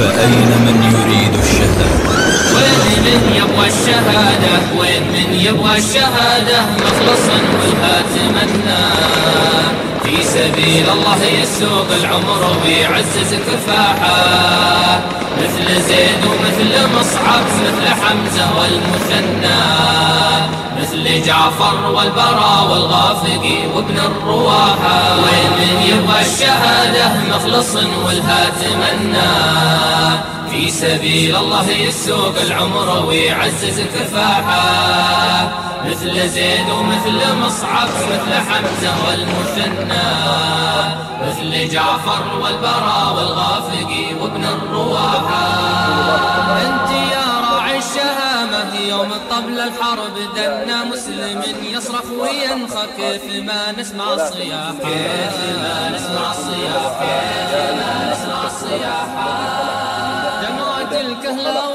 فأين من يريد الشهادة؟ وين من يبغى الشهادة؟ وين من يبغى الشهادة؟ مخلصا والها تمنى في سبيل الله يسوق العمر ويعزز كفاحة. مثل زيد ومثل مصعب مثل حمزة والمثنى. مثل جعفر والبراء والغافقي وابن الرواحة وين من يبغى الشهادة مخلص والها تمنى في سبيل الله يسوق العمر ويعزز كفاحه مثل زيد ومثل مصعب مثل حمزة والمثنى. مثل جعفر والبراء والغافقي وابن الرواحة طبل الحرب دنا مسلم يصرخ وينخى كيف ما نسمع الصياح. كيف ما نسمع الصياح. كيف ما نسمع الصياح. الكهلا وصرخ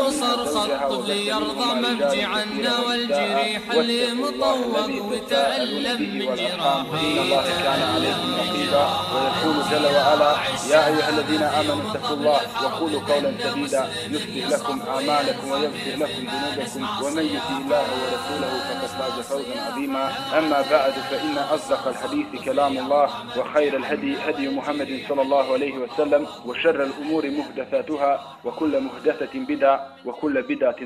الطفل يرضى مفجعا والجريح اللي مطوق وتألم من جراحه. يتألم من جراحه ويقول جل وعلا يا أيها الذين آمنوا اتقوا الله وقولوا قولا سديدا يصلح لكم أعمالكم ويغفر لكم ذنوبكم ومن يطع الله ورسوله فقد فاز فوزا عظيما أما بعد فإن أصدق الحديث كلام الله وخير الهدي هدي محمد صلى الله عليه وسلم وشر الأمور محدثاتها وكل محدثة bida wa kulle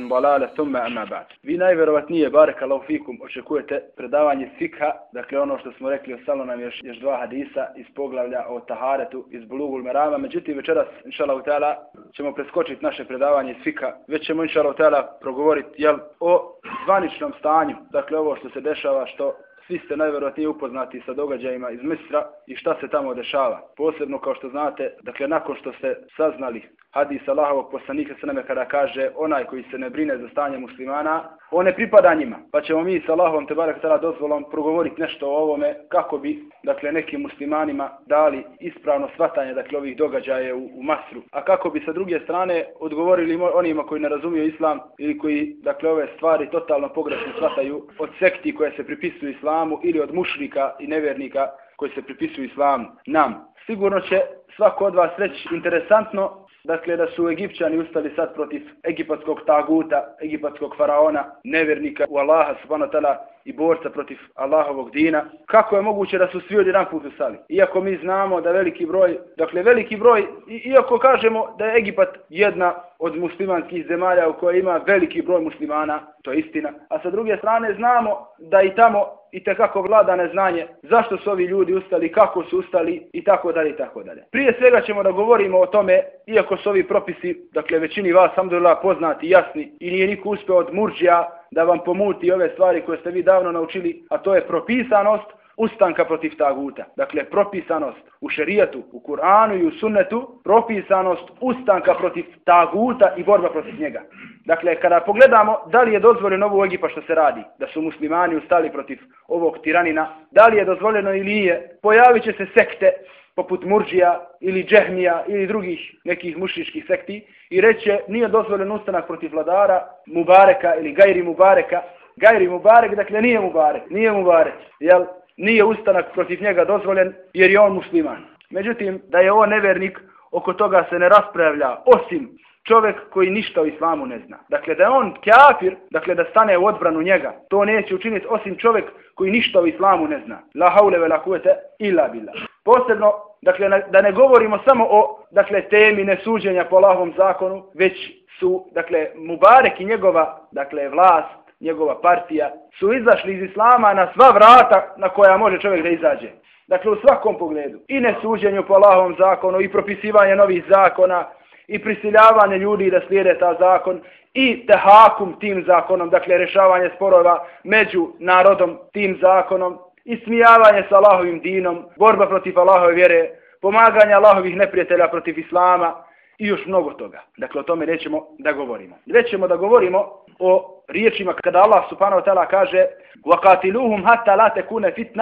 bidatin balale thumma amma ba'd. Vi najverovatnije, barek Allah fikum, očekujete predavanje fikha, dakle ono što smo rekli, ostalo nam još, još dva hadisa iz poglavlja o taharetu iz bulugul merama. Međutim, večeras, inša Allah, ćemo preskočiti naše predavanje iz fikha. Već ćemo, inša Allah, progovoriti jel, o zvaničnom stanju, dakle ovo što se dešava, što svi ste najverovatnije upoznati sa događajima iz Misra i šta se tamo dešava. Posebno kao što znate, dakle nakon što ste saznali hadis Allahovog poslanika sveme kada kaže onaj koji se ne brine za stanje muslimana, on ne pripada njima. Pa ćemo mi sa Allahovom te barek tada dozvolom progovoriti nešto o ovome kako bi dakle nekim muslimanima dali ispravno svatanje dakle ovih događaja u, u Masru. A kako bi sa druge strane odgovorili onima koji ne razumiju islam ili koji dakle ove stvari totalno pogrešno svataju od sekti koje se pripisuju islamu ili od mušrika i nevernika koji se pripisuju islamu nam. Sigurno će svako od vas reći interesantno dakle da su Egipćani ustali sad protiv egipatskog taguta, egipatskog faraona, nevernika u Allaha subhanahu wa ta'ala i borca protiv Allahovog dina. Kako je moguće da su svi od jedan put ustali? Iako mi znamo da veliki broj, dakle veliki broj, iako kažemo da je Egipat jedna od muslimanskih zemalja u kojoj ima veliki broj muslimana, to je istina. A sa druge strane znamo da i tamo i te kako vlada neznanje zašto su ovi ljudi ustali, kako su ustali i tako dalje i tako dalje. Prije svega ćemo da govorimo o tome, iako su ovi propisi, dakle većini vas, samdulillah, poznati, jasni i nije niko uspeo od murđija da vam pomuti ove stvari koje ste vi davno naučili, a to je propisanost ustanka protiv taguta. Dakle, propisanost u šerijatu, u Kur'anu i u sunnetu, propisanost ustanka protiv taguta i borba protiv njega. Dakle, kada pogledamo da li je dozvoljeno ovo u Egipa što se radi, da su muslimani ustali protiv ovog tiranina, da li je dozvoljeno ili nije, pojavit će se sekte poput Murđija ili Džehmija ili drugih nekih mušičkih sekti i reće nije dozvoljen ustanak protiv vladara Mubareka ili Gajri Mubareka. Gajri Mubarek, dakle nije Mubarek, nije Mubarek, jel? Nije ustanak protiv njega dozvoljen jer je on musliman. Međutim, da je on nevernik, oko toga se ne raspravlja, osim čovjek koji ništa o islamu ne zna. Dakle, da je on kafir, dakle da stane u odbranu njega, to neće učiniti osim čovjek koji ništa o islamu ne zna. La haule ve la kuvete illa bila. Posebno, dakle, da ne govorimo samo o dakle, temi nesuđenja po Allahovom zakonu, već su, dakle, Mubarek i njegova, dakle, vlast, njegova partija, su izašli iz islama na sva vrata na koja može čovjek da izađe. Dakle, u svakom pogledu. I nesuđenju po Allahovom zakonu, i propisivanje novih zakona, i prisiljavanje ljudi da slijede ta zakon i tehakum tim zakonom, dakle rešavanje sporova među narodom tim zakonom, i smijavanje sa Allahovim dinom, borba protiv Allahove vjere, pomaganje Allahovih neprijatelja protiv Islama i još mnogo toga. Dakle, o tome nećemo da govorimo. Već ćemo da govorimo o riječima kada Allah subhanahu wa ta'ala kaže وَقَاتِلُوهُمْ حَتَّى لَا تَكُونَ فِتْنَ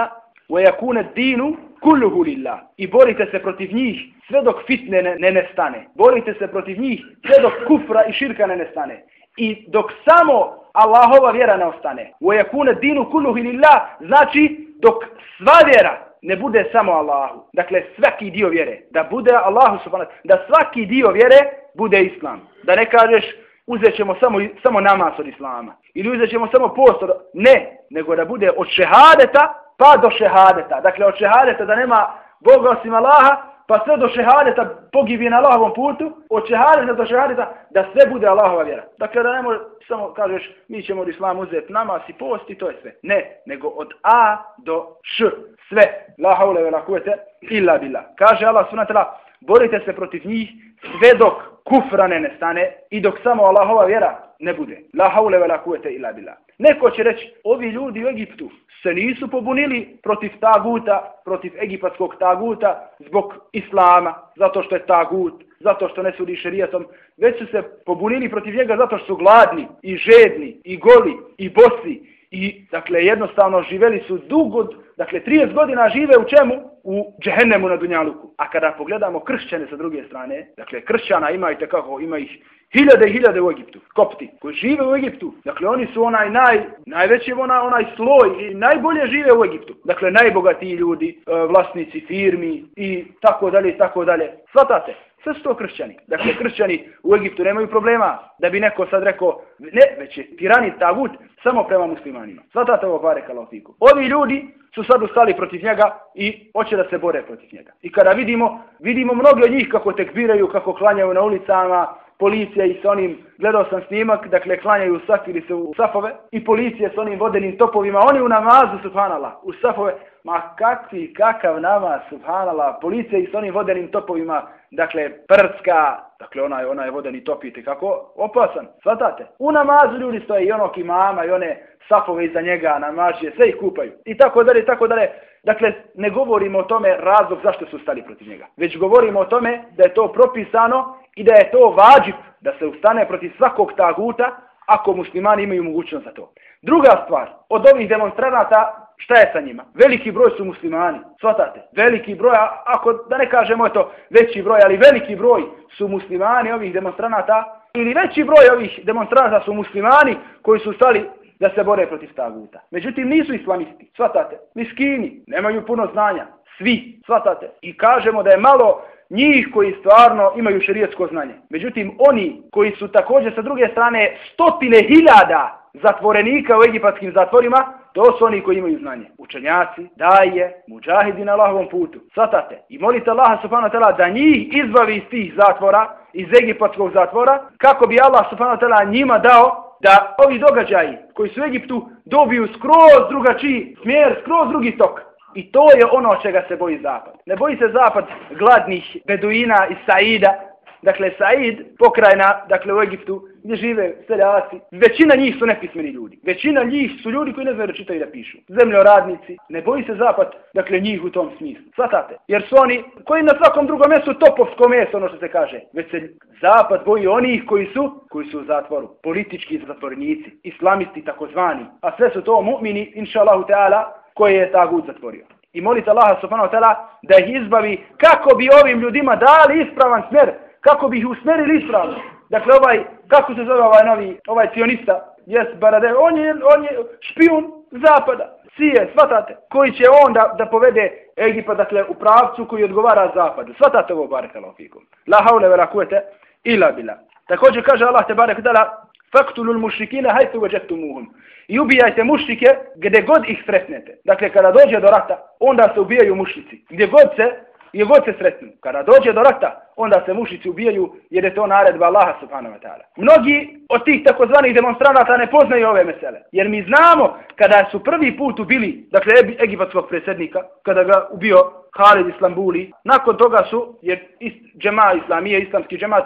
وَيَكُونَ الدِّينُ كُلُّهُ لِلَّهِ I borite se protiv njih sve dok fitne ne, ne nestane. Borite se protiv njih sve dok kufra i širka ne nestane. I dok samo Allahova vjera ne ostane. وَيَكُونَ الدِّينُ كُلُّهُ لِلَّهِ Znači dok sva vjera ne bude samo Allahu. Dakle, svaki dio vjere. Da bude Allahu subhanahu da svaki dio vjere bude islam. Da ne kažeš uzet ćemo samo, samo namaz od islama. Ili uzet ćemo samo postor. Ne, nego da bude od šehadeta pa do šehadeta. Dakle, od šehadeta da nema Boga osim Allaha, pa sve do šehadeta pogibi na Allahovom putu, od šehadeta do šehadeta, da sve bude Allahova vjera. Dakle, da ne može samo kažeš, mi ćemo od islama uzeti namaz i post i to je sve. Ne, nego od A do Š. Sve. La haule ve la kuvete illa billah. Kaže Allah sunatela, borite se protiv njih sve dok kufra ne nestane i dok samo Allahova vjera ne bude. La haule ve la kuvete illa billah. Neko će reći, ovi ljudi u Egiptu se nisu pobunili protiv taguta, protiv egipatskog taguta zbog islama, zato što je tagut, zato što ne sudi šerijatom, već su se pobunili protiv njega zato što su gladni i žedni i goli i bosi i dakle jednostavno živeli su dugo, dakle 30 godina žive u čemu? U džehennemu na Dunjaluku. A kada pogledamo kršćane sa druge strane, dakle kršćana ima i tekako, ima ih hiljade i hiljade u Egiptu, kopti, koji žive u Egiptu, dakle oni su onaj naj, najveći onaj, onaj sloj i najbolje žive u Egiptu. Dakle, najbogatiji ljudi, e, vlasnici firmi i tako dalje i tako dalje. Svatate, sve su to kršćani. Dakle, kršćani u Egiptu nemaju problema da bi neko sad rekao, ne, već je tirani tagut samo prema muslimanima. Svatate ovo pare kalofiku. Ovi ljudi su sad ustali protiv njega i hoće da se bore protiv njega. I kada vidimo, vidimo mnogi od njih kako tekbiraju, kako klanjaju na ulicama, policija i sa onim, gledao sam snimak, dakle, klanjaju safili se u safove i policija sa onim vodenim topovima, oni u namazu, subhanallah, u safove, ma kakvi, kakav namaz, subhanallah, policija i sa onim vodenim topovima, dakle, prcka, dakle, onaj, onaj vodeni i kako opasan, svatate. U namazu ljudi stoje i onog imama i one safove iza njega, namažije, sve ih kupaju. I tako dalje, tako dalje. Dakle, ne govorimo o tome razlog zašto su stali protiv njega. Već govorimo o tome da je to propisano i da je to vađib da se ustane protiv svakog taguta ako muslimani imaju mogućnost za to. Druga stvar, od ovih demonstranata, šta je sa njima? Veliki broj su muslimani, svatate, veliki broj, ako da ne kažemo to veći broj, ali veliki broj su muslimani ovih demonstranata, ili veći broj ovih demonstranata su muslimani koji su stali da se bore protiv taguta. Međutim, nisu islamisti, svatate, miskini, nemaju puno znanja, svi, svatate. I kažemo da je malo njih koji stvarno imaju šerijetsko znanje. Međutim, oni koji su također sa druge strane stotine hiljada zatvorenika u egipatskim zatvorima, to su oni koji imaju znanje. Učenjaci, daje, muđahidi na Allahovom putu. Svatate. I molite Allaha subhanahu wa ta'ala da njih izbavi iz tih zatvora, iz egipatskog zatvora, kako bi Allah subhanahu wa ta'ala njima dao da ovi događaji koji su u Egiptu dobiju skroz drugačiji smjer, skroz drugi tok. I to je ono čega se boji Zapad. Ne boji se Zapad gladnih beduina i Saida. Dakle, Said, pokrajna, dakle, u Egiptu, gdje žive seljaci. Većina njih su nepismeni ljudi. Većina njih su ljudi koji ne znaju da čitaju da pišu. Zemljoradnici. Ne boji se Zapad, dakle, njih u tom smislu. Svatate. Jer su oni, koji na svakom drugom mjestu topovsko mjesto, ono što se kaže. Već se Zapad boji onih koji su, koji su u zatvoru. Politički zatvornici. Islamisti, takozvani. A sve su to mu'mini, inša Allahu Teala, koje je tagut zatvorio. I molite Allaha subhanahu wa ta'ala da ih izbavi kako bi ovim ljudima dali ispravan smjer, kako bi ih usmerili ispravno. Dakle, ovaj, kako se zove ovaj novi, ovaj cionista, jes Barade, on je, on je špijun zapada, sije, svatate, koji će on da, da povede Egipat, dakle, u pravcu koji odgovara zapadu. Svatate ovo, barek alofikum. La haule vera kuete, ila bila. Također kaže Allah te barek dala, Faktulu mušrikina hajtu vađetu muhum i ubijajte mušrike gdje god ih sretnete. Dakle, kada dođe do rata, onda se ubijaju mušnici. Gdje god se, gdje god se sretnu. Kada dođe do rata, onda se mušici ubijaju jer je to naredba Allaha subhanahu wa ta'ala. Mnogi od tih takozvanih demonstranata ne poznaju ove mesele. Jer mi znamo kada su prvi put ubili, dakle, egipatskog predsjednika, kada ga ubio Khalid Islambuli, nakon toga su, jer ist, džema islamije, islamski džemat,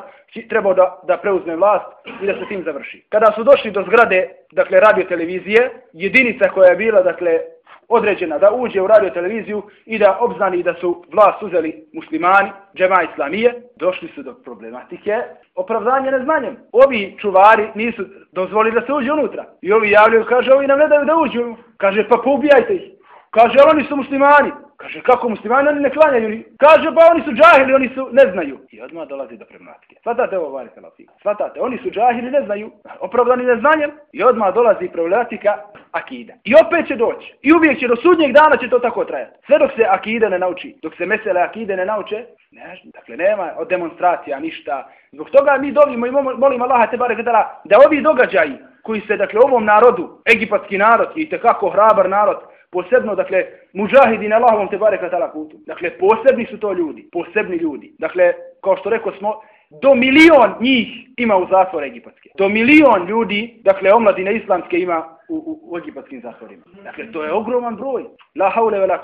trebao da, da preuzme vlast i da se tim završi. Kada su došli do zgrade, dakle, radio televizije, jedinica koja je bila, dakle, određena da uđe u radio televiziju i da obznani da su vlast uzeli muslimani, džema islamije, došli su do problematike opravdanje neznanjem. Ovi čuvari nisu dozvolili da se uđe unutra. I ovi javljaju, kaže, ovi nam ne daju da uđu. Kaže, pa poubijajte ih. Kaže, ali oni su muslimani. Kaže, kako muslimani, oni ne klanjaju. Kaže, pa oni su džahili, oni su, ne znaju. I odmah dolazi do problematike. Svatate ovo, vare kalafika. Svatate, oni su džahili, ne znaju. Opravdani neznanjem. I odmah dolazi problematika akida. I opet će doći. I uvijek će do sudnjeg dana će to tako trajati. Sve dok se akide ne nauči, dok se mesele akide ne nauče, ne, dakle, nema od demonstracija ništa. Zbog toga mi dovimo i molimo Allaha te bare da ovi događaji koji se, dakle, ovom narodu, egipatski narod i tekako hrabar narod, posebno, dakle, mužahidi na Allahovom te bare katala putu. Dakle, posebni su to ljudi, posebni ljudi. Dakle, kao što rekao smo, do milion njih ima u zatvore egipatske. Do milion ljudi, dakle, omladine islamske ima u, u, u egipatskim zatvorima. Dakle, to je ogroman broj. La haule vela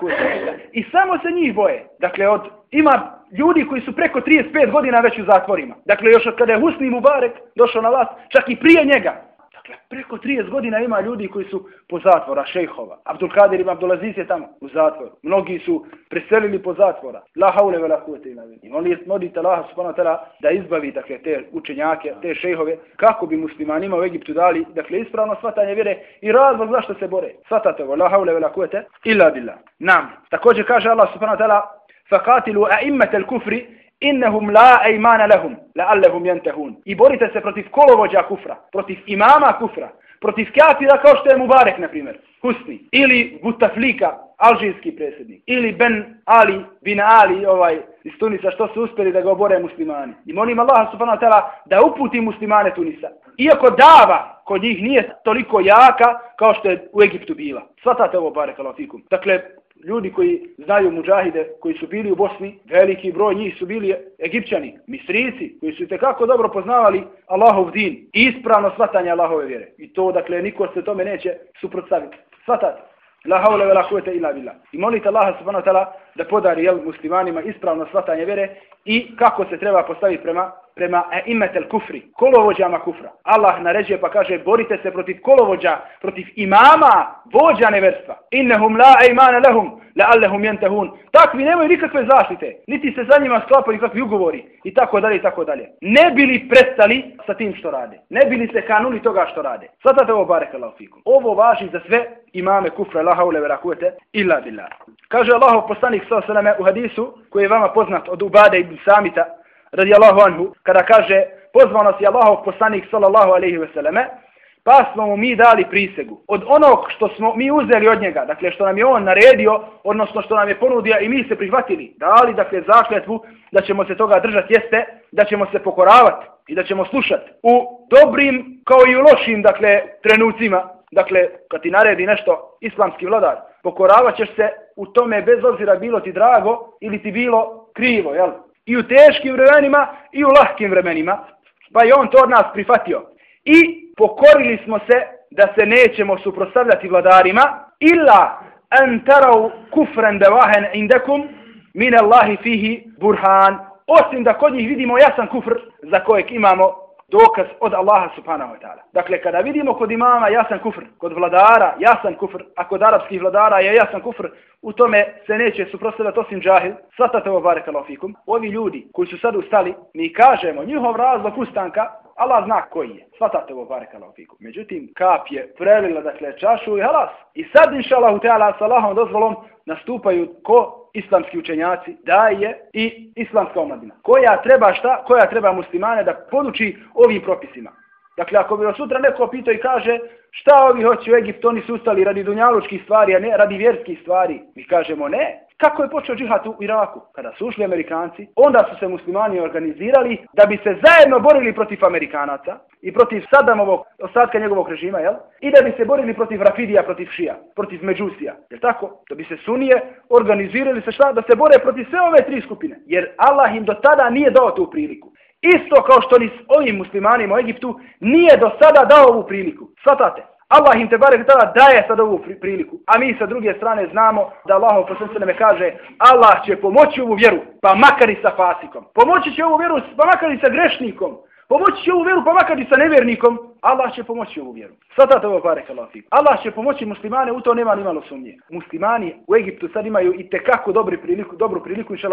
I samo se njih boje. Dakle, od, ima ljudi koji su preko 35 godina već u zatvorima. Dakle, još od kada je Husni Mubarek došao na vlast, čak i prije njega, Dakle, preko 30 godina ima ljudi koji su po zatvora, šejhova. Abdul Kadir ibn Abdulaziz je tamo u zatvoru. Mnogi su preselili po zatvora. La haule vela kuvete ila billah. I moli modite Allah subhanahu wa ta'ala da izbavi dakle, te učenjake, te šejhove, kako bi muslimanima u Egiptu dali dakle, ispravno svatanje vjere i razlog zašto se bore. Svatate ovo, la haule vela kuvete ila billah. Nam. Također kaže Allah subhanahu wa ta'ala فقاتلوا أئمة الكفر innahum la ejmana lahum, la'allahum yantahun. I borite se protiv kolovođa kufra, protiv imama kufra, protiv kafira kao što je Mubarek, na primjer, Husni, ili Butaflika, alžirski predsjednik, ili Ben Ali, Bin Ali, ovaj, iz Tunisa, što su uspjeli da ga obore muslimani. I molim Allah subhanahu wa ta'ala da uputi muslimane Tunisa. Iako dava kod njih nije toliko jaka kao što je u Egiptu bila. Svatate ovo, bare kalafikum. Dakle, ljudi koji znaju muđahide, koji su bili u Bosni, veliki broj njih su bili egipćani, misrici, koji su kako dobro poznavali Allahov din i ispravno svatanje Allahove vjere. I to, dakle, niko se tome neće suprotstaviti. Svatati. La haula ve la kuvete illa billah. I molite Allaha subhanahu wa ta'ala da podari jel, muslimanima ispravno svatanje vjere i kako se treba postaviti prema prema e, imetel kufri, kolovođama kufra. Allah naređuje pa kaže borite se protiv kolovođa, protiv imama, vođa neverstva. Innehum la imana lehum, la allehum jentehun. Takvi nemaju nikakve zaštite, niti se za njima sklapaju nikakvi ugovori i tako dalje i tako dalje. Ne bili prestali sa tim što rade. Ne bili se kanuli toga što rade. Sada ovo barek Allah fikum. Ovo važi za sve imame kufra, la haule verakujete, illa billah. Kaže Allahov poslanik s.a.v. u hadisu koji je vama poznat od Ubade ibn Samita, radijallahu anhu, kada kaže, pozvao nas je Allahov poslanik sallallahu alaihi ve selleme, pa smo mu mi dali prisegu. Od onog što smo mi uzeli od njega, dakle što nam je on naredio, odnosno što nam je ponudio i mi se prihvatili, dali dakle zakletvu da ćemo se toga držati, jeste da ćemo se pokoravati i da ćemo slušati u dobrim kao i u lošim dakle trenucima, dakle kad ti naredi nešto islamski vladar, pokoravat ćeš se u tome bez obzira bilo ti drago ili ti bilo krivo, jel? I u teškim vremenima i u lahkim vremenima, pa je on to od nas prihvatio. I pokorili smo se da se nećemo suprostavljati vladarima, illa an tarau kufran devahen indekum, min Allahi fihi burhan, osim da kod njih vidimo jasan kufr za kojeg imamo dokaz od Allaha subhanahu wa ta'ala. Dakle, kada vidimo kod imama jasan kufr, kod vladara jasan kufr, a kod arapskih vladara je jasan kufr, u tome se neće suprostavljati osim džahil, svatate ovo barek fikum. Ovi ljudi koji su sad ustali, mi kažemo njihov razlog ustanka, Allah zna koji je. Svatate ovo barek fikum. Međutim, kap je prelila dakle čašu i halas. I sad, inša Allahu Teala sa Allahom dozvolom, nastupaju ko islamski učenjaci, daje i islamska omladina. Koja treba šta? Koja treba muslimane da poduči ovim propisima? Dakle, ako bi vas sutra neko pitao i kaže šta ovi hoće u Egipt, oni su ustali radi dunjalučkih stvari, a ne radi vjerskih stvari, mi kažemo ne. Kako je počeo džihad u Iraku? Kada su ušli Amerikanci, onda su se muslimani organizirali da bi se zajedno borili protiv Amerikanaca i protiv Sadamovog ostatka njegovog režima, jel? I da bi se borili protiv Rafidija, protiv Šija, protiv Međusija. Jel tako? Da bi se Sunije organizirali se šta? Da se bore protiv sve ove tri skupine. Jer Allah im do tada nije dao tu priliku. Isto kao što ni s ovim muslimanima u Egiptu nije do sada dao ovu priliku. Svatate? Allah im te barek tada daje sad ovu priliku. A mi sa druge strane znamo da Allah posljedno me kaže Allah će pomoći ovu vjeru, pa makar i sa fasikom. Pomoći će ovu vjeru, pa makar i sa grešnikom. Pomoći će ovu vjeru, pa makar i sa nevjernikom. Allah će pomoći ovu vjeru. Svatate ovo barek Allah fik. Allah će pomoći muslimane, u to nema ni malo sumnje. Muslimani u Egiptu sad imaju i tekako dobru priliku, dobru priliku, inša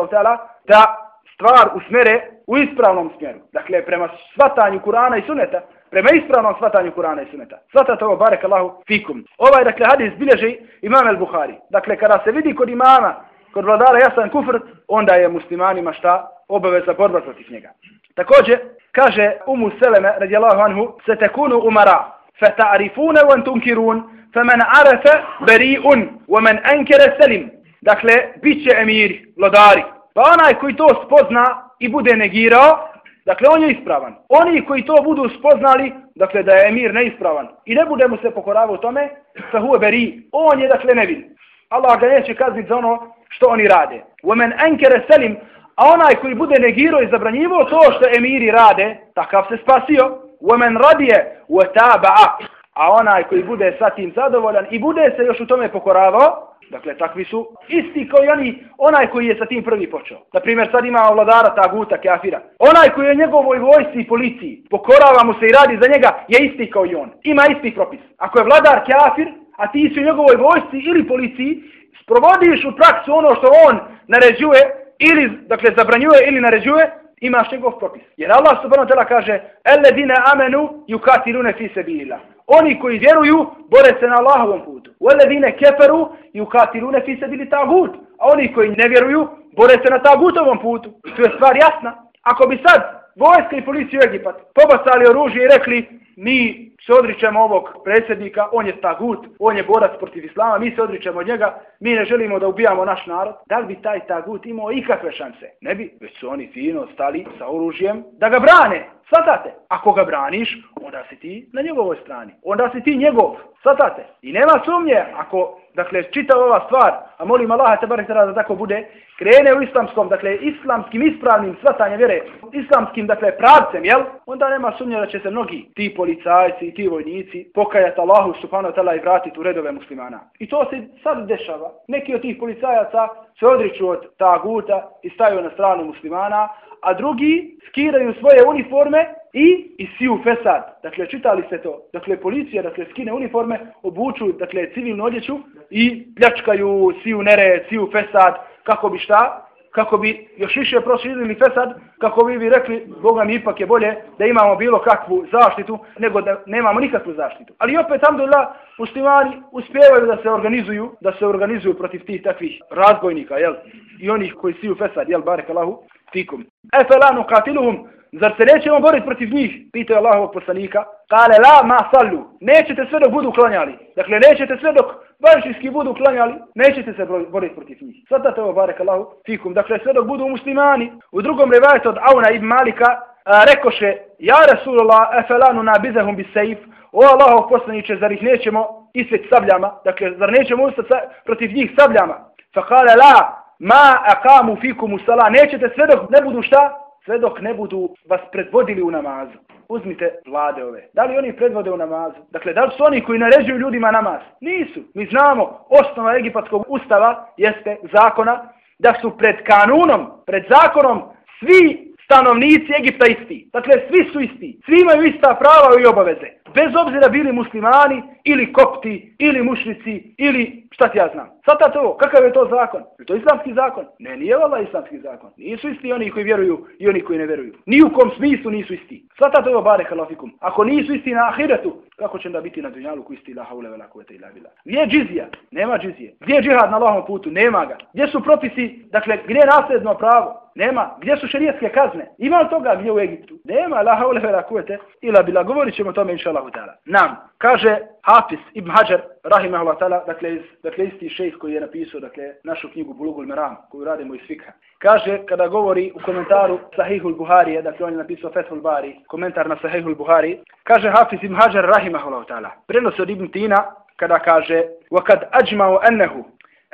da stvar usmere u ispravnom smjeru. Dakle, prema svatanju Kurana i Suneta, prema ispravnom svatanju Kurana i Suneta. Svatate ovo, barek Allahu, fikum. Ovaj, dakle, hadis bilježi imam el Bukhari. Dakle, kada se vidi kod imama kod vladara jasan kufr, onda je muslimanima šta? Obaveza borba protiv njega. Također, kaže Umu Seleme, radijallahu anhu, se tekunu umara, fe ta'rifune van tunkirun, fe men arefe beri'un, wa men enkere selim. Dakle, bit će emiri, vladari. Pa onaj koji to spozna i bude negirao, dakle, on je ispravan. Oni koji to budu spoznali, dakle, da je emir neispravan i ne bude mu se pokoravao tome, fe beri, on je, dakle, nevin. Allah ga neće kazniti za ono što oni rade. Women enkere selim, A onaj koji bude negirao i zabranjivo to što emiri rade, takav se spasio. Women radije u etaba'a. A onaj koji bude sa tim zadovoljan i bude se još u tome pokoravao, dakle takvi su isti kao i oni, onaj koji je sa tim prvi počeo. Na primjer sad ima vladara Taguta kafira. Onaj koji je njegovoj vojsci i policiji, pokorava mu se i radi za njega, je isti kao i on. Ima isti propis. Ako je vladar kafir, a ti si u njegovoj vojsci ili policiji, sprovodiš u praksu ono što on naređuje, ili dakle zabranjuje ili naređuje, imaš njegov propis. Jer Allah subhanahu wa ta'ala kaže: "Alladine amanu yuqatiluna fi sabilillah." Oni koji vjeruju bore se na Allahovom putu. "Walladine kafaru yukatiluna fi sabili tagut." A oni koji ne vjeruju bore se na tagutovom putu. To je stvar jasna. Ako bi sad vojska i policija Egipat pobacali oružje i rekli mi se odričemo ovog predsjednika, on je tagut, on je borac protiv islama, mi se odričemo od njega, mi ne želimo da ubijamo naš narod, da li bi taj tagut imao ikakve šanse? Ne bi, već su oni fino stali sa oružjem da ga brane. Svatate, ako ga braniš, onda si ti na njegovoj strani. Onda si ti njegov. Svatate. I nema sumnje, ako, dakle, čita ova stvar, a molim Allaha te barek da tako bude, krene u islamskom, dakle, islamskim ispravnim svatanjem vjere, islamskim, dakle, pravcem, jel? Onda nema sumnje da će se mnogi ti policajci i ti vojnici pokajati Allahu subhanahu wa ta'ala i vratiti u redove muslimana. I to se sad dešava. Neki od tih policajaca se odriču od taguta i staju na stranu muslimana, a drugi skiraju svoje uniforme i i siju fesad. Dakle, čitali se to. Dakle, policija, dakle, skine uniforme, obuču, dakle, civilnu odjeću i pljačkaju siju nere, siju fesad, kako bi šta? Kako bi još više proširili fesad, kako bi vi rekli, Boga mi ipak je bolje da imamo bilo kakvu zaštitu, nego da nemamo nikakvu zaštitu. Ali opet, alhamdulillah, muslimani uspjevaju da se organizuju, da se organizuju protiv tih takvih razbojnika, jel? I onih koji siju fesad, jel, barek Allahu, fikum. Efe la nukatiluhum, zar se nećemo boriti protiv njih? Pitao Allahovog poslanika. Kale la ma sallu, nećete sve dok budu klanjali. Dakle, nećete sve dok vanšinski budu klanjali, nećete se boriti protiv njih. Sada to barek Allahu fikum. Dakle, sve dok budu muslimani. U drugom revajetu od Auna ibn Malika, a, rekoše, ja Rasulullah, efelanu la nunabizahum bis sejf, o Allahov poslaniće, zar ih nećemo isveć sabljama? Dakle, zar nećemo ustati protiv njih sabljama? Fakale la, ma aqamu fikum usala nećete sve dok ne budu šta sve dok ne budu vas predvodili u namazu uzmite vlade ove da li oni predvode u namazu dakle da li su oni koji naređuju ljudima namaz nisu mi znamo osnova egipatskog ustava jeste zakona da su pred kanunom pred zakonom svi stanovnici Egipta isti. Dakle, svi su isti. Svi imaju ista prava i obaveze. Bez obzira bili muslimani, ili kopti, ili mušnici, ili šta ti ja znam. Sada to, kakav je to zakon? Je to islamski zakon? Ne, nije vala islamski zakon. Nisu isti oni koji vjeruju i oni koji ne vjeruju. Ni u kom smislu nisu isti. Sada to, bare halafikum. Ako nisu isti na ahiretu, kako će da biti na dunjalu koji isti la haule vela kuvete ila bila? Gdje je džizija? Nema džizije. Gdje je džihad na Allahom putu? Nema ga. Gdje su propisi? Dakle, gdje je nasljedno pravo? Nema. Gdje su šerijetske kazne? Ima li toga gdje u Egiptu? Nema. La haule vela kuvete ila bila. Govorit ćemo o tome, inša Allah. Nam. Kaže Hafiz ibn Hajar, rahimahullah ta'ala, dakle, iz, dakle, isti šejh koji je napisao, dakle, našu knjigu Bulugul Meram, koju radimo iz Fikha. Kaže, kada govori u komentaru Sahihul Buhari, dakle, on je napisao Fethul Bari, komentar na Sahihul Buhari, kaže Hafiz ibn Hajar, rahimahullah ta'ala, prenosi od Ibn Tina, kada kaže, وَكَدْ أَجْمَعُ أَنَّهُ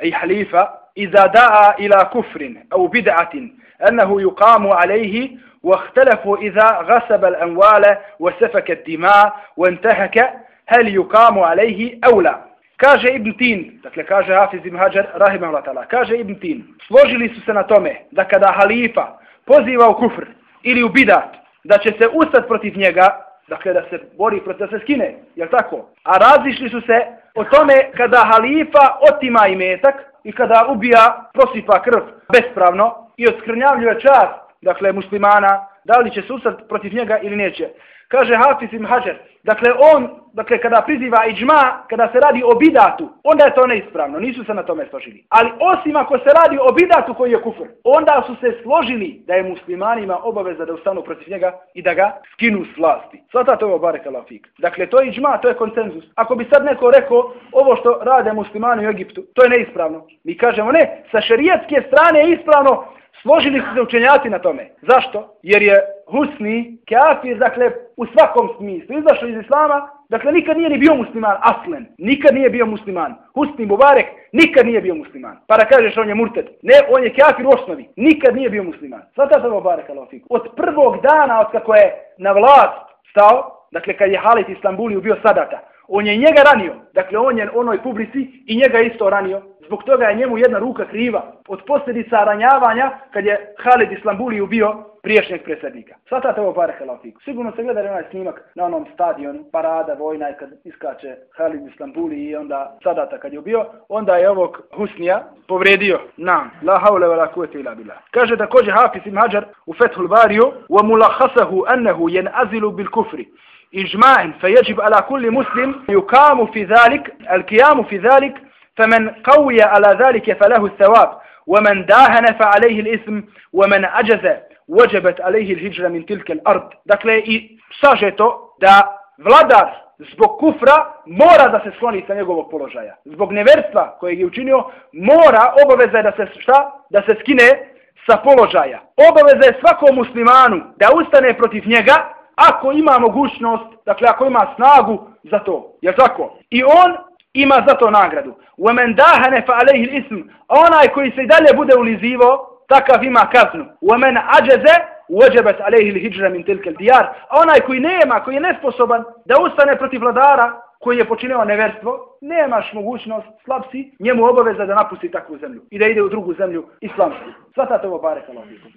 أي حليفة إذا دعا إلى كفر أو بدعة أنه يقام عليه واختلفوا إذا غصب الأموال وسفك الدماء وانتهك hel yukamu alejhi eula. Kaže Ibn Tin, dakle kaže Hafiz ibn Hajar, rahim avlatala, kaže Ibn Tin, složili su se na tome da kada halifa poziva u kufr ili u bidat, da će se ustati protiv njega, dakle da se bori protiv da se skine, jel tako? A razišli su se o tome kada halifa otima i metak i kada ubija, prosipa krv bespravno i odskrnjavljuje čast, dakle muslimana, da li će se ustati protiv njega ili neće. Kaže Hafiz ibn Hajar, dakle on, dakle kada priziva iđma, kada se radi o bidatu, onda je to neispravno, nisu se na tome složili. Ali osim ako se radi o bidatu koji je kufr, onda su se složili da je muslimanima obaveza da ustanu protiv njega i da ga skinu s vlasti. Svata to je ovo barek fik. Dakle, to je iđma, to je konsenzus. Ako bi sad neko rekao ovo što rade muslimani u Egiptu, to je neispravno. Mi kažemo ne, sa šerijetske strane je ispravno, Složili su se učenjaci na tome. Zašto? Jer je Husni, kafir, dakle, u svakom smislu, izašao iz Islama, dakle, nikad nije ni bio musliman, aslen, nikad nije bio musliman. Husni Mubarek nikad nije bio musliman. Pa da kažeš on je murted. Ne, on je kafir u osnovi, nikad nije bio musliman. Sada se Mubarek, alofiku. Od prvog dana, od kako je na vlast stao, dakle, kad je Halit Islambuliju bio sadata, on je njega ranio, dakle on je onoj publici i njega isto ranio, zbog toga je njemu jedna ruka kriva od posljedica ranjavanja kad je Halid Islambuli ubio priješnjeg predsjednika. Svatate ovo pare halafiku. Sigurno se gledali onaj snimak na onom stadionu, parada, vojna i kad iskače Halid Islambuli i onda sadata kad je ubio, onda je ovog Husnija povredio nam. La haule wa la kuvete ila bila. Kaže također Hafiz ibn Hajar u Fethul Bariju wa mulakhasahu annahu yan'azilu bil kufri إجماع فيجب على كل مسلم يقام في ذلك القيام في ذلك فمن قوي على ذلك فله الثواب ومن داهن فعليه الإثم ومن عجز وجبت عليه الهجرة من تلك الأرض dakle i saže to da vladar zbog kufra mora da se skloni sa njegovog položaja. Zbog neverstva kojeg je učinio mora obaveza da se šta? Da se skine sa položaja. Obaveza je svakom muslimanu da ustane protiv njega ako ima mogućnost, dakle ako ima snagu za to. Je tako? I on ima za to nagradu. وَمَنْ دَاهَنَ فَعَلَيْهِ الْإِسْمِ Onaj koji se i dalje bude ulizivo, takav ima kaznu. وَمَنْ عَجَزَ uođebet alejhi hijra min tilke dijar, a onaj koji nema koji je nesposoban da ustane protiv vladara koji je počinio neverstvo nemaš mogućnost slab si njemu obaveza da napusti takvu zemlju i da ide u drugu zemlju islamsku. Svata to bare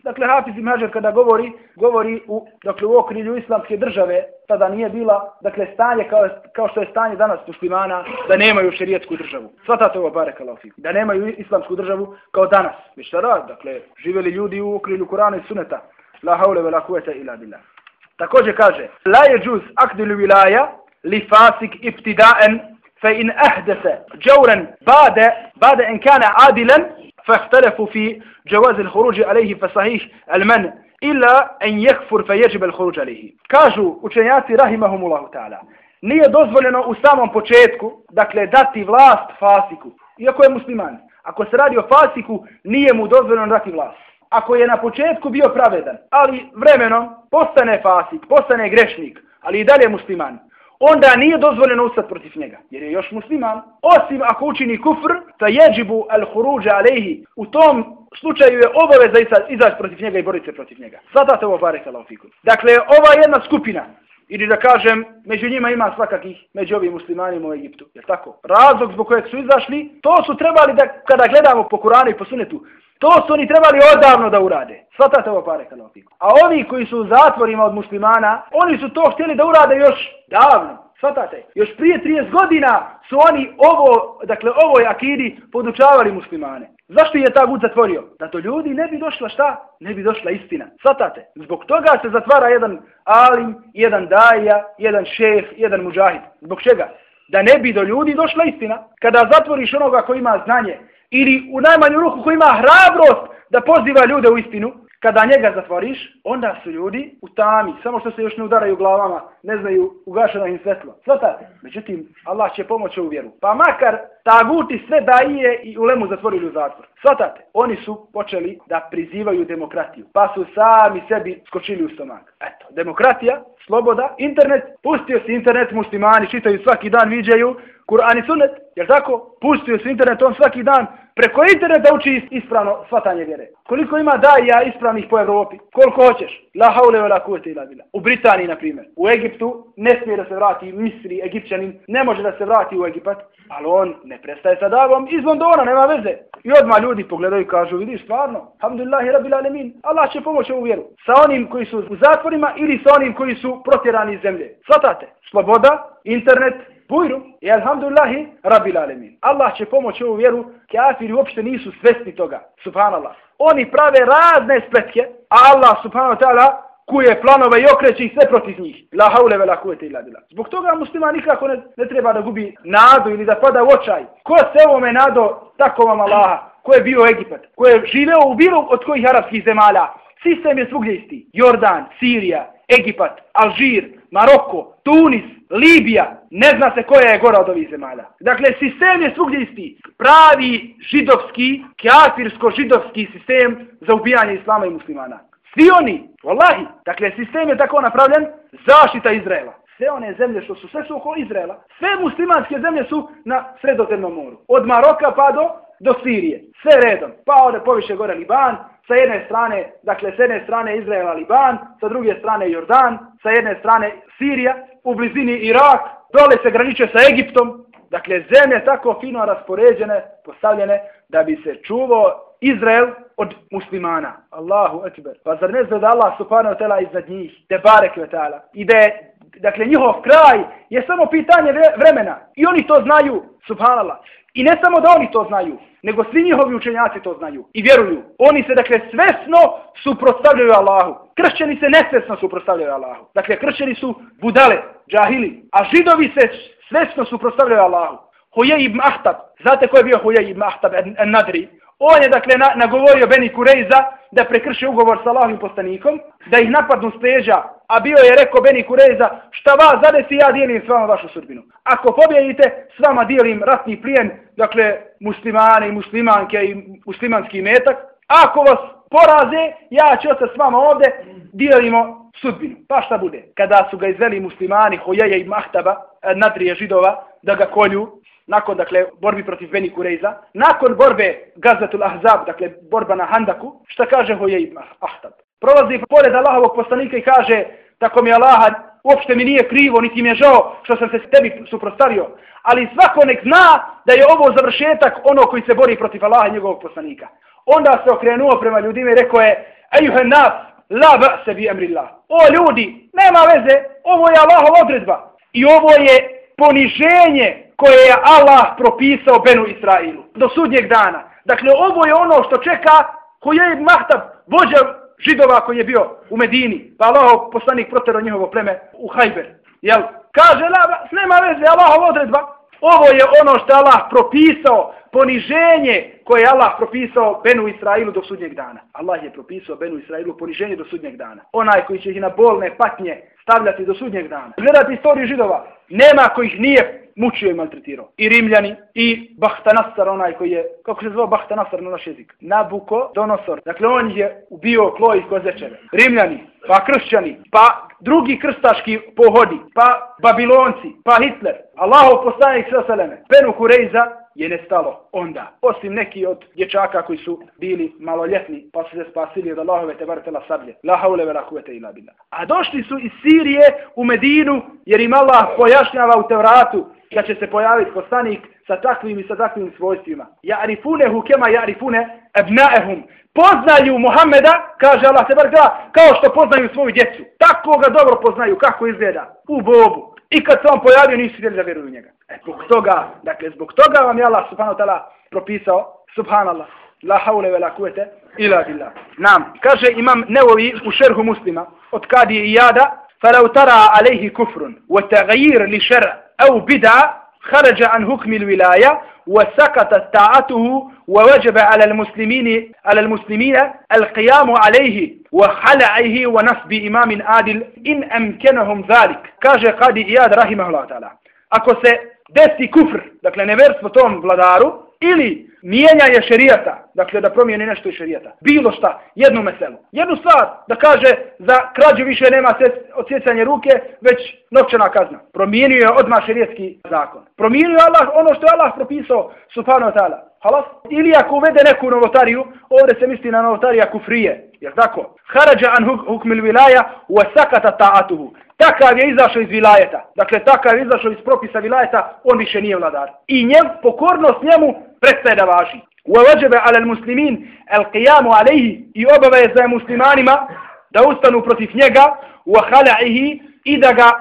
dakle hafiz imam kada govori govori u dakle u okrilju islamske države tada nije bila dakle stanje kao, kao što je stanje danas muslimana da nemaju šerijetsku državu. Svata to bare da nemaju islamsku državu kao danas. Mi dakle živeli ljudi u okrilju Kurana i Suneta La haule ve la kuvete ila billah. Također kaže, la je džuz akdilu vilaja, لفاسق ابتداء فإن أحدث جورا بعد بعد أن كان عادلا فاختلفوا في جواز الخروج عليه فصحيح المن إلا أن يكفر فيجب الخروج عليه كاجو učenjaci رحمهم الله تعالى nije dozvoljeno u samom početku dakle dati vlast fasiku iako je musliman ako se radi o fasiku nije mu dozvoljeno dati vlast ako je na početku bio pravedan ali vremenom postane fasik postane grešnik ali i dalje musliman onda nije dozvoljeno ustati protiv njega, jer je još musliman. Osim ako učini kufr, ta jeđibu al huruđa alehi, u tom slučaju je obaveza izaći protiv njega i boriti se protiv njega. Zatate ovo bare salafiku. Dakle, ova jedna skupina, ili da kažem, među njima ima svakakih, među ovim muslimanima u Egiptu. Je tako? Razlog zbog kojeg su izašli, to su trebali da, kada gledamo po Kuranu i po sunetu, To su oni trebali odavno da urade. Svatate ovo pare kalafiku. A ovi koji su u zatvorima od muslimana, oni su to htjeli da urade još davno. Svatate. Još prije 30 godina su oni ovo, dakle ovoj akidi podučavali muslimane. Zašto je ta gud zatvorio? Da to ljudi ne bi došla šta? Ne bi došla istina. Svatate. Zbog toga se zatvara jedan alim, jedan daja, jedan šef, jedan muđahid. Zbog čega? Da ne bi do ljudi došla istina. Kada zatvoriš onoga koji ima znanje, ili u najmanju ruku koji ima hrabrost da poziva ljude u istinu, kada njega zatvoriš, onda su ljudi u tami, samo što se još ne udaraju glavama, ne znaju ugašena im svetlo. Svatate? Međutim, Allah će pomoći u vjeru. Pa makar taguti sve daije i ulemu zatvorili u zatvor. Svatate? Oni su počeli da prizivaju demokratiju. Pa su sami sebi skočili u stomak. Eto, demokratija, sloboda, internet, pustio se internet, muslimani čitaju svaki dan, viđaju, Kur'an i sunnet, jer tako? Pustio se internet, on svaki dan preko interneta uči ispravno svatanje vjere. Koliko ima da ja ispravnih po Evropi? Koliko hoćeš? La haule ve la kuvete ila bila. U Britaniji, na primjer. U Egiptu ne smije da se vrati misri, egipćanin, ne može da se vrati u Egipat, ali on ne prestaje sa davom iz Londona, nema veze. I odmah ljudi pogledaju i kažu, vidiš stvarno, alhamdulillahi rabbil alemin, Allah će pomoći ovu vjeru. Sa onim koji su u zatvorima ili sa onim koji su protjerani iz zemlje. Svatate? Sloboda, internet, bujru i alhamdulillahi rabbil alemin. Allah će pomoći ovu vjeru, kafiri uopšte nisu svesni toga. Subhanallah. Oni prave razne spletke, a Allah subhanahu wa ta'ala kuje planove i okreće ih sve protiv njih. La haule ve la kuvete illa billah. Zbog toga muslima nikako ne, ne treba da gubi nadu ili da pada u očaj. Ko se ovome nado tako vam Allaha? Ko je bio Egipat? Ko je živeo u bilo od kojih arapskih zemalja? Sistem je svugdje isti. Jordan, Sirija, Egipat, Alžir, Maroko, Tunis, Libija, ne zna se koja je gora od ovih zemalja. Dakle, sistem je svugdje isti. Pravi židovski, kafirsko-židovski sistem za ubijanje islama i muslimana. Svi oni, vallahi, dakle, sistem je tako napravljen, zaštita Izraela. Sve one zemlje što su, sve su oko Izraela. Sve muslimanske zemlje su na sredozemnom moru. Od Maroka pa do, do Sirije. Sve redom. Pa ode poviše gore Liban, sa jedne strane, dakle, sa jedne strane Izraela Liban, sa druge strane Jordan, sa jedne strane Sirija, u blizini Irak, dole se graniče sa Egiptom. Dakle, zemlje tako fino raspoređene, postavljene, da bi se čuvao Izrael od muslimana. Allahu ekber. Pa zar ne zna da Allah subhanahu wa ta'ala iznad njih, te barek wa ta'ala. I da je, dakle, njihov kraj je samo pitanje vremena. I oni to znaju, subhanallah. I ne samo da oni to znaju, nego svi njihovi učenjaci to znaju i vjeruju. Oni se, dakle, svesno suprotstavljaju Allahu. Kršćani se nesvesno suprotstavljaju Allahu. Dakle, kršćani su budale, džahili, a židovi se svesno suprotstavljaju Allahu. Huje ibn Ahtab, znate ko je bio Huje ibn Ahtab, nadri? On je, dakle, na, nagovorio Beni Kurejza da prekrše ugovor sa Allahovim postanikom, da ih napadnu s a bio je rekao Beni Kureza, šta vas zadesi, ja dijelim s vama vašu sudbinu. Ako pobjedite, s vama dijelim ratni plijen, dakle, muslimane i muslimanke i muslimanski metak. Ako vas poraze, ja ću ostati s vama ovde, dijelimo sudbinu. Pa šta bude? Kada su ga izveli muslimani, Hojeja i Mahtaba, e, nadrije židova, da ga kolju, nakon dakle borbi protiv Beni Kurejza, nakon borbe Gazatul Ahzab, dakle borba na Handaku, šta kaže Hoje ibn Ahtab? Prolazi pored Allahovog poslanika i kaže, tako mi Allaha, uopšte mi nije krivo, niti mi je žao što sam se s tebi suprostavio, ali svako nek zna da je ovo završetak ono koji se bori protiv Allaha i njegovog poslanika. Onda se okrenuo prema ljudima i rekao je, ejuhe nas, la ba'se bi emrillah. O ljudi, nema veze, ovo je Allahov odredba. I ovo je poniženje koje je Allah propisao Benu Israilu do sudnjeg dana. Dakle, ovo je ono što čeka koji je Mahtab, vođa židova koji je bio u Medini, pa Allah poslanik protero njihovo pleme u Hajber. Jel? Kaže, la, nema veze, Allahov odredba. Ovo je ono što je Allah propisao, poniženje koje je Allah propisao Benu Israilu do sudnjeg dana. Allah je propisao Benu Israilu poniženje do sudnjeg dana. Onaj koji će ih na bolne patnje stavljati do sudnjeg dana. Gledati istoriju židova, nema kojih nije mučio i maltretirao. I Rimljani, i Bahtanasar, onaj koji je, kako se zvao Bahtanasar na naš jezik? Nabuko Donosor. Dakle, on je ubio Klo iz Kozečeve. Rimljani, pa kršćani, pa drugi krstaški pohodi, pa Babilonci, pa Hitler. Allahov poslanik sa seleme. Penu e, Kurejza je nestalo onda. Osim neki od dječaka koji su bili maloljetni, pa su se spasili od Allahove te vartela sablje. La haule vela kuvete ila bila. A došli su iz Sirije u Medinu, jer im Allah pojašnjava u Tevratu da će se pojaviti poslanik sa takvim i sa takvim svojstvima. Ja arifunehu kema ja arifune ebnaehum. Poznaju Muhammeda, kaže Allah te barga, kao što poznaju svoju djecu. Tako ga dobro poznaju, kako izgleda. U bobu. I kad se on pojavio, nisu htjeli da vjeruju njega. E, zbog toga, dakle, zbog toga vam je Allah subhanahu ta'ala propisao, subhanallah, la haule ve la kuvete, ila billah. Nam, kaže imam Nevovi u šerhu muslima, od kadi i jada, فلو ترى عليه كفر وتغيير لشرع أو بدعة خرج عن حكم الولاية وسقطت طاعته ووجب على المسلمين على المسلمين القيام عليه وخلعه ونصب إمام عادل إن أمكنهم ذلك. كاجة قاضي إياد رحمه الله تعالى. ako se desi kufr, dakle neverstvo tom vladaru, ili mijenjanje šerijata, dakle da promijeni nešto iz šerijata, bilo šta, jednu meselu. Jednu stvar, da kaže za krađu više nema odsjecanje ruke, već novčana kazna. Promijenio je odmah šerijetski zakon. Promijenio je Allah ono što je Allah propisao, subhanahu wa ta'ala. Halas? Ili ako uvede neku novotariju, ovdje se misli na novotarija kufrije. Jer tako? Harađa an hukmil vilaja wa sakata ta'atuhu. Takav je izašao iz vilajeta. Dakle, takav je izašao iz propisa vilajeta, on više nije vladar. I njem, pokornost njemu prestaje da važi. ووجب على المسلمين القيام عليه i obaveza je muslimanima da ustanu protiv njega وخلعه i da ga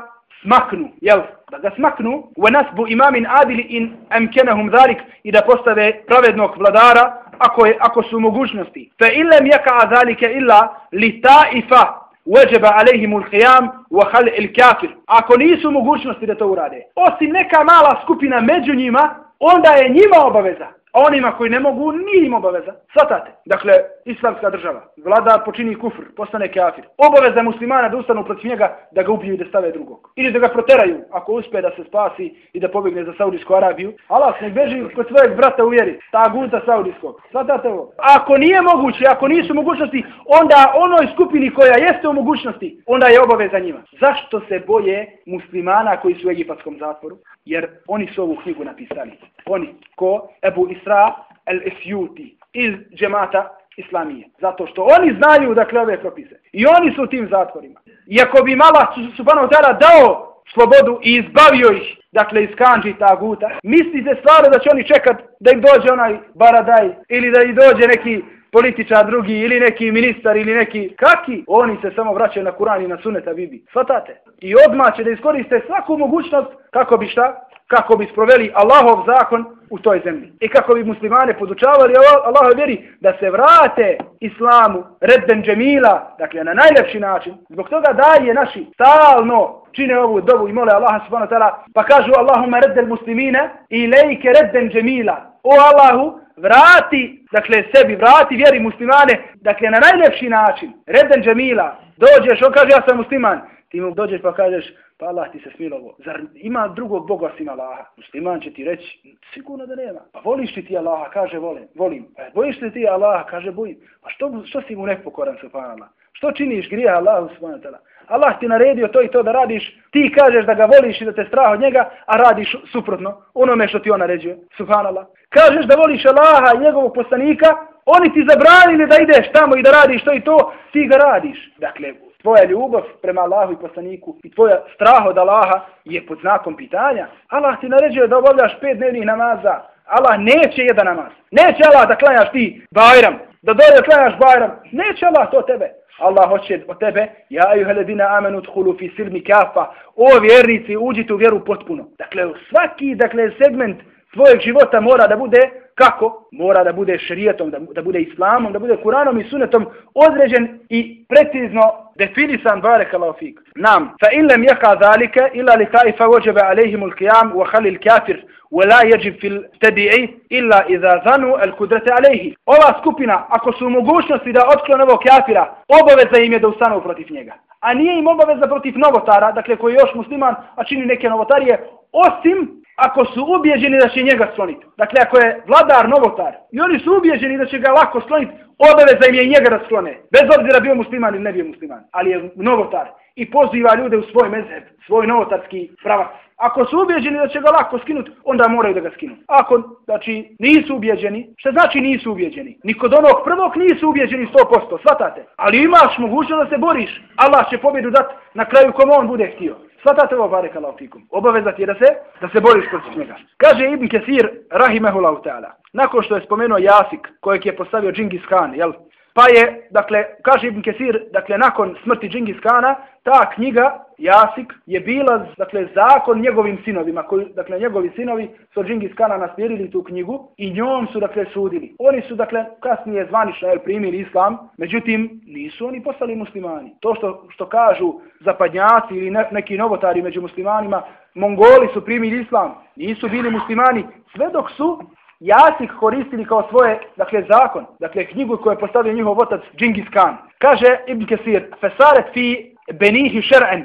smaknu, jel? Da ga smaknu wa nasbu imamin adili in amkenahum dhalik i da postave pravednog vladara ako, je, ako su mogućnosti. Fa illam yaka zalika illa li ta'ifa وجب عليهم القيام وخلع الكافر ako nisu mogućnosti da to urade osim neka mala skupina među njima onda je njima obaveza A onima koji ne mogu, nije im obaveza. Svatate. Dakle, islamska država. Vladar počini kufr, postane kafir. Obaveza muslimana da ustanu protiv njega da ga ubiju i da stave drugog. Ili da ga proteraju ako uspe da se spasi i da pobegne za Saudijsku Arabiju. Allah nek beži kod svojeg brata u vjeri. Ta gunta Saudijskog. Svatate ovo. Ako nije moguće, ako nisu mogućnosti, onda onoj skupini koja jeste u mogućnosti, onda je obaveza njima. Zašto se boje muslimana koji su u egipatskom zatvoru? Jer oni su ovu knjigu napisali. Oni, ko Ebu Isra el-Isjuti iz džemata Islamije. Zato što oni znaju dakle ove propise. I oni su u tim zatvorima. Iako bi mala Subhanahu ta'ala dao slobodu i izbavio ih, dakle iz kanđi taguta, mislite stvarno da će oni čekat da im dođe onaj baradaj ili da im dođe neki političar drugi ili neki ministar ili neki kaki, oni se samo vraćaju na Kur'an i na suneta bibi. Svatate. I odmah će da iskoriste svaku mogućnost kako bi šta? Kako bi sproveli Allahov zakon u toj zemlji. I kako bi muslimane podučavali Allah vjeri da se vrate islamu redden džemila, dakle na najlepši način. Zbog toga dalje naši stalno čine ovu dobu i mole Allaha subhanahu wa ta'ala pa kažu Allahumma reddel muslimine i lejke redden džemila. O Allahu, vrati, dakle sebi, vrati vjeri muslimane, dakle na najljepši način, redden džemila, dođeš, on kaže ja sam musliman, ti mu dođeš pa kažeš, pa Allah ti se smilovo, zar ima drugog Boga osim Allaha? Musliman će ti reći, sigurno da nema. Pa voliš li ti Allaha? Kaže volim, volim. Pa bojiš li ti Allaha? Kaže bojim. Pa što, što si mu nepokoran, subhanallah? Što činiš grija Allahu subhanallah? Allah ti naredio to i to da radiš, ti kažeš da ga voliš i da te strah od njega, a radiš suprotno onome što ti on naređuje. Subhanallah. Kažeš da voliš Allaha i njegovog poslanika, oni ti zabranili da ideš tamo i da radiš to i to, ti ga radiš. Dakle, tvoja ljubav prema Allahu i poslaniku i tvoja strah od Allaha je pod znakom pitanja. Allah ti naređuje da obavljaš pet dnevnih namaza. Allah neće jedan namaz. Neće Allah da klanjaš ti bajram. Da dole klanjaš bajram. Neće Allah to tebe. Allah hoće od tebe, ja i heledina amenu tkulu fi sirmi kafa, o vjernici, uđite u vjeru potpuno. Dakle, svaki dakle, segment tvojeg života mora da bude kako? Mora da bude šerijetom, da, da bude islamom, da bude kuranom i sunetom određen i precizno definisan barek Allaho fik. Nam, fa in lam yaqa zalika ila li kaj fa vođebe alejhimu l-kijam wa khali l-kafir wa la yajib fil tedi'i illa idha zanu al-kudrate alejhi. Ova skupina, ako su mogućnosti da otklon ovog kafira, obaveza im je da ustanu protiv njega. A nije im obaveza protiv novotara, dakle koji je još musliman, a čini neke novotarije, osim ako su ubijeđeni da će njega skloniti. Dakle, ako je vladar novotar i oni su ubijeđeni da će ga lako skloniti, obaveza im je njega da sklone. Bez obzira bio musliman ili ne bio musliman. Ali je novotar i poziva ljude u svoj mezheb, svoj novotarski pravac. Ako su ubijeđeni da će ga lako skinuti, onda moraju da ga skinu. Ako, znači, nisu ubijeđeni, što znači nisu ubijeđeni? Niko od onog prvog nisu ubijeđeni 100%, shvatate. Ali imaš mogućnost da se boriš. Allah će pobjedu dati na kraju kome on bude htio. Svatate ovo barek Allah fikum. Obaveza ti je da se, da se boriš protiv njega. Kaže Ibn Kesir, rahimehullahu ta'ala, nakon što je spomenuo Jasik, kojeg je postavio Džingis Khan, jel? Pa je, dakle, kaže Ibn Kesir, dakle, nakon smrti Džingis Kana, ta knjiga, Jasik, je bila, dakle, zakon njegovim sinovima, koji, dakle, njegovi sinovi su od Džingis Kana naslijedili tu knjigu i njom su, dakle, sudili. Oni su, dakle, kasnije zvanično, jel, primili islam, međutim, nisu oni postali muslimani. To što, što kažu zapadnjaci ili ne, neki novotari među muslimanima, Mongoli su primili islam, nisu bili muslimani, sve dok su jasik koristili kao svoje, dakle, zakon, dakle, knjigu koju je postavio njihov otac Džingis Khan. Kaže Ibn Kesir, fesaret fi benihi šer'en,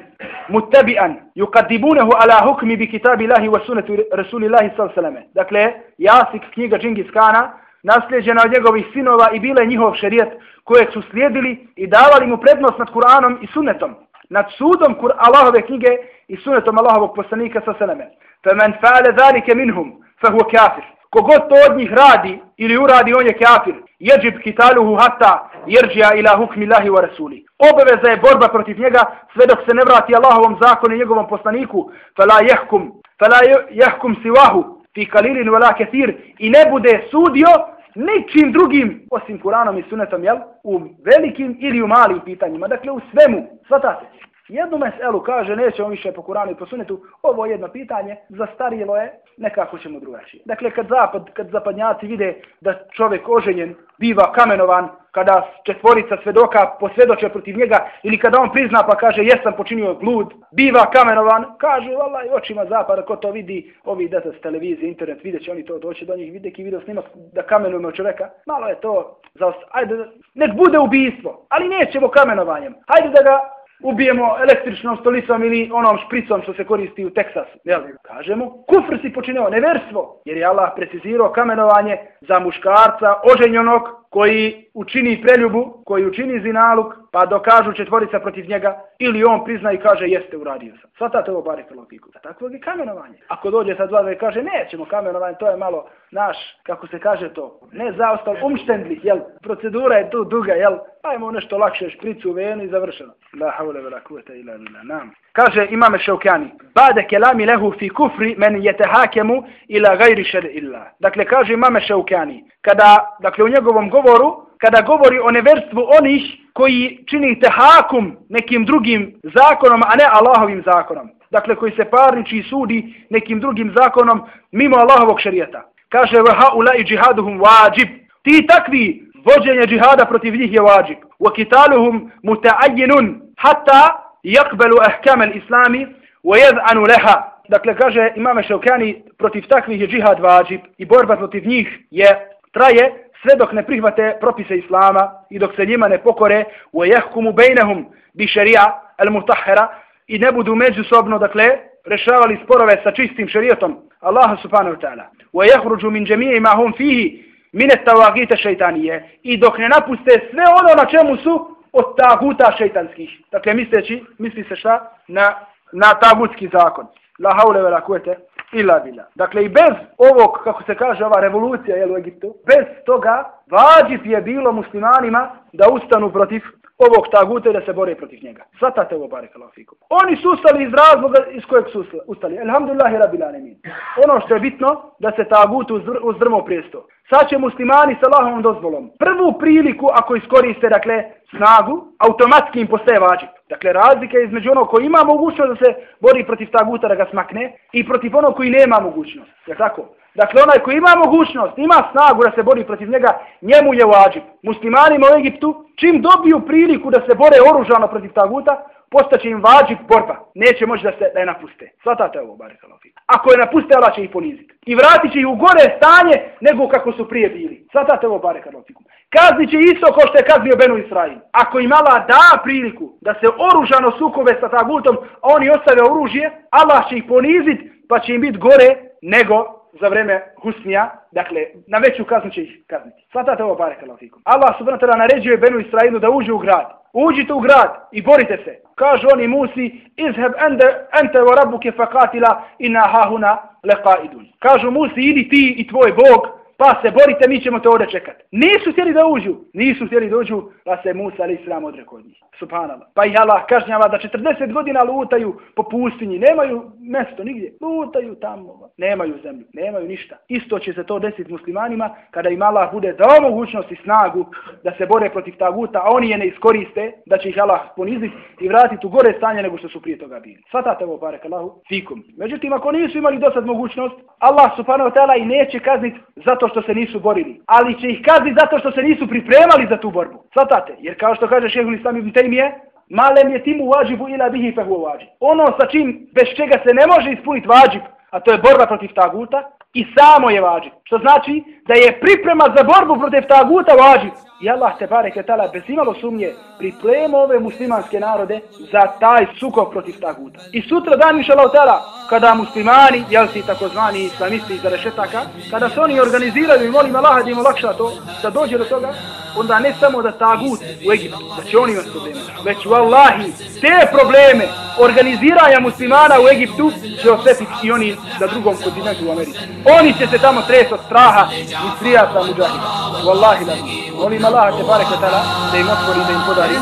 mutabi'an, yukadibunehu ala hukmi bi kitabi Allahi wa sunetu Rasulillahi sallam. Dakle, jasik knjiga Džingis Khana, nasljeđena od njegovih sinova i bile njihov šerijet koje su slijedili i davali mu prednost nad Kur'anom i sunetom, nad sudom Kur Allahove knjige i sunetom Allahovog poslanika sa seleme. Femen fa'ale zalike minhum, fa huwa kafir. Kogod to od njih radi ili uradi, on je kafir. Jeđib kitaluhu hata jerđija ila hukmi Allahi wa rasuli. Obaveza je borba protiv njega sve dok se ne vrati Allahovom zakonu i njegovom poslaniku. Fala jehkum, fala jehkum sivahu fi kalilin vela ketir i ne bude sudio ničim drugim osim Kuranom i sunetom, jel? U velikim ili u malim pitanjima. Dakle, u svemu, svatate jednu meselu kaže, nećemo više po Kuranu i po sunetu, ovo je jedno pitanje, zastarilo je, nekako ćemo drugačije. Dakle, kad, zapad, kad zapadnjaci vide da čovjek oženjen biva kamenovan, kada četvorica svedoka posvedoče protiv njega, ili kada on prizna pa kaže jesam počinio blud, biva kamenovan, kažu, vala, očima zapada, ko to vidi, ovi deta s televizije, internet, vidjet će oni to doći do njih, vidjeti video snimak da kamenujemo čovjeka, malo je to, za, ajde, nek bude ubijstvo, ali nećemo kamenovanjem, hajde da ga ubijemo električnom stolicom ili onom špricom što se koristi u Teksasu. Jel? Kažemo, kufr si počinio, neverstvo, jer je Allah precizirao kamenovanje za muškarca oženjenog koji učini preljubu, koji učini zinaluk, pa dokažu četvorica protiv njega, ili on prizna i kaže jeste uradio sam. Svatate ovo bare filofiku. Za takvog je kamenovanje. Ako dođe sad dva i kaže nećemo kamenovanje, to je malo naš, kako se kaže to, ne zaostal, umštendli, jel? Procedura je tu duga, jel? Ajmo nešto lakše, špricu u venu i završeno. La haule vela kuvete ila ila nam. Kaže imam Šaukjani, bade kelami lehu fi kufri men jete hakemu ila gajri šer illa. Dakle, kaže imam Šaukjani, kada, dakle, u njegovom govoru, kada govori o neverstvu onih koji čini hakum nekim drugim zakonom, a ne Allahovim zakonom. Dakle, koji se parniči i sudi nekim drugim zakonom mimo Allahovog šarijeta. Kaže, vaha ula i džihaduhum wajib. Ti takvi vođenje džihada protiv njih je wajib. Wa kitaluhum muta'ajinun hatta yakbalu ahkam al-islami wa yad'anu laha. Dakle kaže imame Šaukani protiv takvih je džihad vađib i borba protiv njih je traje sve dok ne prihvate propise islama i dok se njima ne pokore wa yahkumu bainahum bi šarija al-mutahhara i ne budu međusobno dakle rešavali sporove sa čistim šerijatom Allaha subhanahu wa ta'ala wa yakhruju min jami'i ma hum fihi min at-tawagit ash-shaytaniyya i dok ne napuste sve ono na čemu su od taguta šeitanskih. Dakle, misleći, misli se šta? Na, na tagutski zakon. La haule vela kuete ila bila. Dakle, i bez ovog, kako se kaže, ova revolucija jel, u Egiptu, bez toga, vađib je bilo muslimanima da ustanu protiv ovog taguta i da se bore protiv njega. Svatate ovo bare kalafiku. Oni su ustali iz razloga iz kojeg su ustali. Elhamdulillahi rabbil alemin. Ono što je bitno, da se tagutu uzdrmo prijesto. Sad će muslimani sa Allahovom dozvolom prvu priliku ako iskoriste, dakle, snagu, automatski im postaje vađib. Dakle, razlika je između onog koji ima mogućnost da se bori protiv taguta da ga smakne i protiv onog koji nema mogućnost. Je tako? Dakle, onaj koji ima mogućnost, ima snagu da se bori protiv njega, njemu je vađib. Muslimanima u Egiptu, čim dobiju priliku da se bore oružano protiv taguta, postaće im vađib borba. Neće moći da se da je napuste. Svatate ovo, bare kalofi. Ako je napuste, Allah će ih poniziti. I vratit će ih u gore stanje nego kako su prije bili. Svatate ovo, bare kalofi. Kazni će isto ko što je kaznio Benu Israil. Ako im Allah da priliku da se oružano sukove sa tagutom, a oni ostave oružje, Allah će ih poniziti pa će im biti gore nego za vreme Husnija, dakle, na veću kaznu će ih kazniti. Svatate ovo bare kalafikum. Allah subhanahu ta'ala naređuje Benu Israilu da uđe u grad. Uđite u grad i borite se. Kažu oni Musi, izheb ende, ente wa rabbuke faqatila inna hahuna leqaidun. Kažu Musi, idi ti i tvoj Bog, pa se borite, mi ćemo te ovdje čekati. Nisu htjeli da uđu, nisu htjeli da uđu, pa se Musa ali Islam odrekao od njih. Subhanallah. Pa ih Allah kažnjava da 40 godina lutaju po pustinji, nemaju mesto nigdje, lutaju tamo, nemaju zemlju, nemaju ništa. Isto će se to desiti muslimanima kada im Allah bude dao mogućnost i snagu da se bore protiv taguta, a oni je ne iskoriste, da će ih Allah poniziti i vratiti u gore stanje nego što su prije toga bili. Svatate ovo, barek Allahu, fikum. Međutim, ako nisu imali dosad mogućnost, Allah subhanahu wa ta'ala i neće kazniti zato što se nisu borili, ali će ih kazniti zato što se nisu pripremali za tu borbu. Svatate, jer kao što kaže šehul Islam ibn Tejmije, malem je timu vađibu ila bihi fehu vađib. Ono sa čim, bez čega se ne može ispuniti vađib, a to je borba protiv taguta, i samo je vađib. Što znači da je priprema za borbu protiv taguta vađib. I Allah te barek je tala bez imalo sumnje priprema ove muslimanske narode za taj sukov protiv taguta. I sutra dan inša Allah tala, kada muslimani, jel si takozvani islamisti iz rešetaka, kada se oni organiziraju i molim Allah da im olakša to, da dođe do toga, onda ne samo da tagut u Egiptu, da će oni imati probleme, već u Allahi te probleme organiziranja muslimana u Egiptu će osjetiti i oni na drugom kontinentu u Americi. Oni će se tamo tresti od straha i strijata muđahida. Wallahi da. Molim الله تبارك وتعالى زي ما تقول زي ما تقول عليه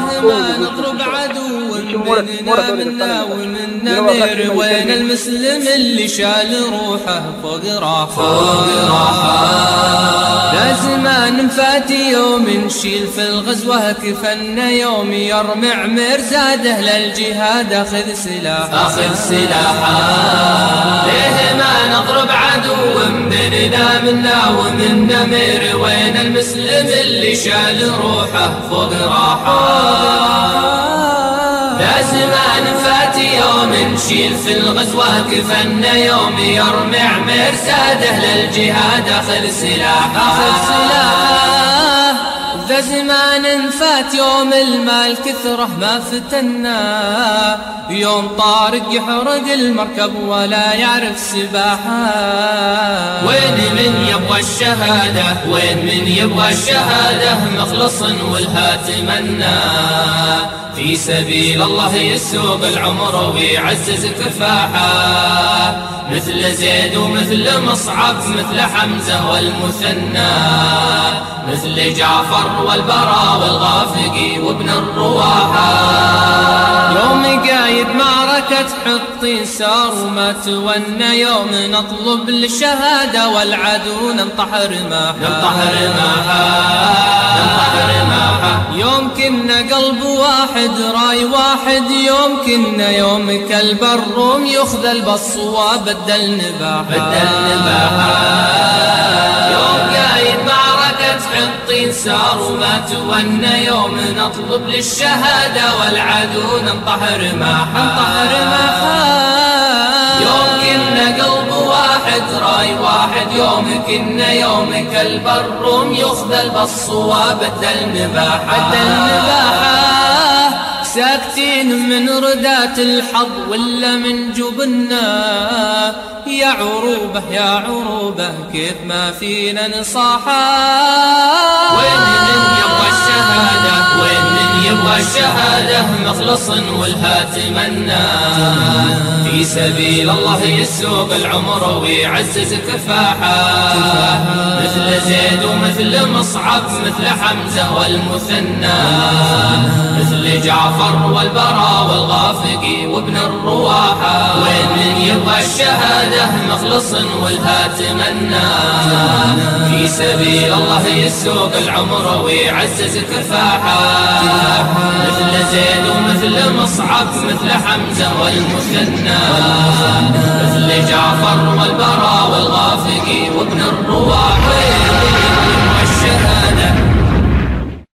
نضرب عدوا مننا ومننا ومنا مير وين المسلم اللي شال روحه فوق راحة. فوق راحه لازم نفاتي يوم نشيل في الغزوة كفنا يوم يرمع مرزاده للجهاد أخذ سلاحه. أخذ سلاحه. ليه ما بيننا منا ومن نمر وين المسلم اللي شال روحه فوق راحة؟ لا زمان فات يوم نشيل في الغزوة كفنا يوم يرمع مرساده للجهاد أخذ سلاحه. ذا زمان فات يوم المال كثره ما فتنا. يوم طارق يحرق المركب ولا يعرف سباحة. وين من يبغى الشهادة؟ وين من يبغى الشهادة؟ مخلص والها تمنى في سبيل الله يسوق العمر ويعزز كفاحه مثل زيد ومثل مصعب مثل حمزة والمثنى. مثل جعفر والبراء والغافقي وابن الرواحة. يوم قايد معركة حطين سار وما تونى يوم نطلب الشهادة والعدو ننطحر معها ننطحر معها ننطحر معها يوم كنا قلب واحد راي واحد. يوم كنا يوم كلب الروم يخذل بالصواب بدل نباحة بدل نباحة يوم حطين سار وما تونى يوم نطلب للشهادة والعدو معها ننطحر معها يوم كنا قلب واحد رأي واحد. يوم كنا يوم الروم يخذل بالصواب بدل نباحة ساكتين من ردات الحظ ولا من جبنا يا عروبة يا عروبة كيف ما فينا نصاحة. وين من يبغى الشهادة؟ وين من يبغى الشهادة؟ مخلص والها تمنى في سبيل الله يسوق العمر ويعزز كفاحة. مثل زيد ومثل مصعب مثل حمزة والمثنى. مثل جعفر والبراء والغافقي وابن الرواحة وين من يبغى الشهادة مخلص والها تمنى في سبيل الله يسوق العمر ويعزز كفاحة مثل زيد ومثل مصعب مثل حمزة والمثنى. مثل جعفر والبراء والغافقي وابن الرواحة